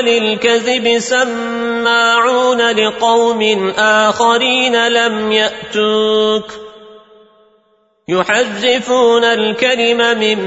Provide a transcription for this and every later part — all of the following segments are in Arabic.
للكذب سماعون لقوم آخرين لم يأتوك يحذفون الكلم من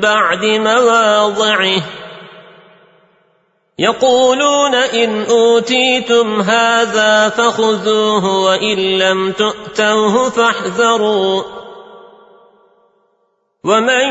بعد مواضعه يقولون إن أوتيتم هذا فخذوه وإن لم تؤتوه فاحذروا ومن